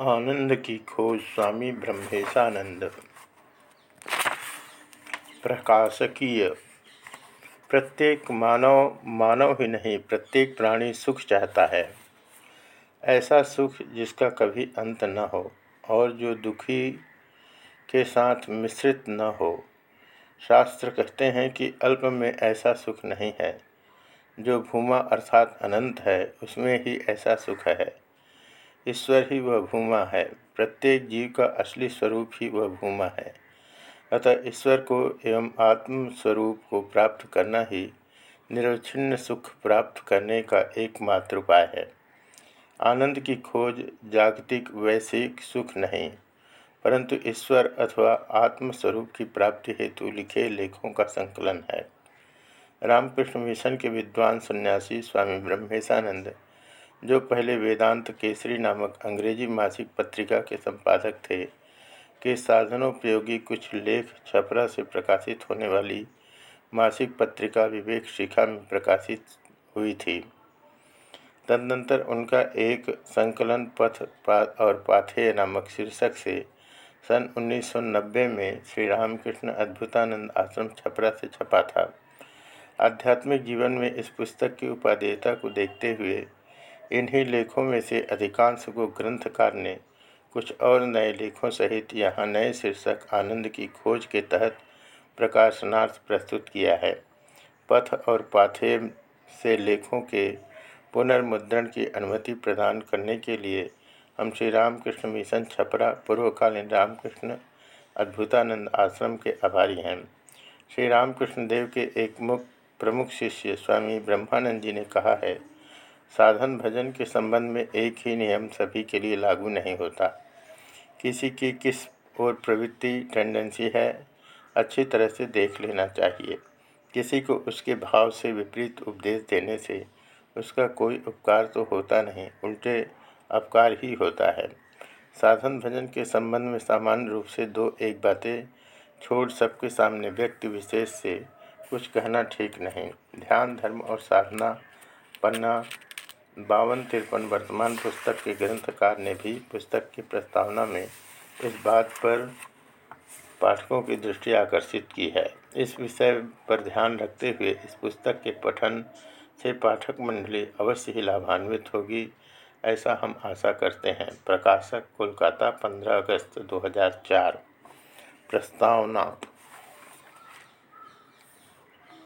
आनंद की खोज स्वामी ब्रह्मेशानंद। प्रकाशकीय। प्रत्येक मानव मानव ही नहीं, प्रत्येक प्राणी सुख चाहता है। ऐसा सुख जिसका कभी अंत न हो और जो दुखी के साथ मिश्रित न हो। शास्त्र कहते हैं कि अल्प में ऐसा सुख नहीं है। जो भूमा अर्थात अनंत है, उसमें ही ऐसा सुख है। ईश्वर ही वह भूमा है। प्रत्येक जीव का असली स्वरूप ही वह भूमा है। अतः ईश्वर को एवं आत्म स्वरूप को प्राप्त करना ही निरवच्छिन्न सुख प्राप्त करने का एकमात्र उपाय है। आनंद की खोज जागतिक वैश्विक सुख नहीं, परंतु ईश्वर अथवा आत्म स्वरूप की प्राप्ति हेतु लिखे लेखों का संकलन है। रामकृष्ण मिशन के विद्वान सन्यासी स्वामी ब्रह्मेशानंद जो पहले वेदांत केसरी नामक अंग्रेज़ी मासिक पत्रिका के संपादक थे, के साधनोपयोगी कुछ लेख छपरा से प्रकाशित होने वाली मासिक पत्रिका विवेक शिखा में प्रकाशित हुई थी। तदनंतर उनका एक संकलन पथ पा और पाथेय नामक शीर्षक से सन 1990 में श्री रामकृष्ण अद्भुतानंद आश्रम छपरा से छपा था। आध्यात्मिक जीवन में इस पुस्तक की उपादेयता को देखते हुए इन्हीं लेखों में से अधिकांश को ग्रंथकार ने कुछ और नए लेखों सहित यहाँ नए शीर्षक आनंद की खोज के तहत प्रकाशनार्थ प्रस्तुत किया है। पथ और पाथे से लेखों के पुनर्मुद्रण की अनुमति प्रदान करने के लिए हम श्री रामकृष्ण मिशन छपरा, पूर्वकालीन रामकृष्ण अद्भुतानंद आश्रम के आभारी हैं। श्री रामकृष्ण देव के एक मुख्य प्रमुख शिष्य स्वामी ब्रह्मानंद जी ने कहा है साधन भजन के संबंध में एक ही नियम सभी के लिए लागू नहीं होता। किसी की किस ओर प्रवृत्ति टेंडेंसी है, अच्छी तरह से देख लेना चाहिए। किसी को उसके भाव से विपरीत उपदेश देने से उसका कोई उपकार तो होता नहीं, उल्टे अपकार ही होता है। साधन भजन के संबंध में सामान्य रूप से दो एक बातें छोड़ सबके सामने व्यक्ति विशेष से कुछ कहना ठीक नहीं। ध्यान, धर्म और साधना पन्ना बावन तिरपन वर्तमान पुस्तक के ग्रंथकार ने भी पुस्तक की प्रस्तावना में इस बात पर पाठकों की दृष्टि आकर्षित की है। इस विषय पर ध्यान रखते हुए इस पुस्तक के पठन से पाठक मंडली अवश्य ही लाभान्वित होगी, ऐसा हम आशा करते हैं। प्रकाशक कोलकाता 15 अगस्त 2004 प्रस्तावना।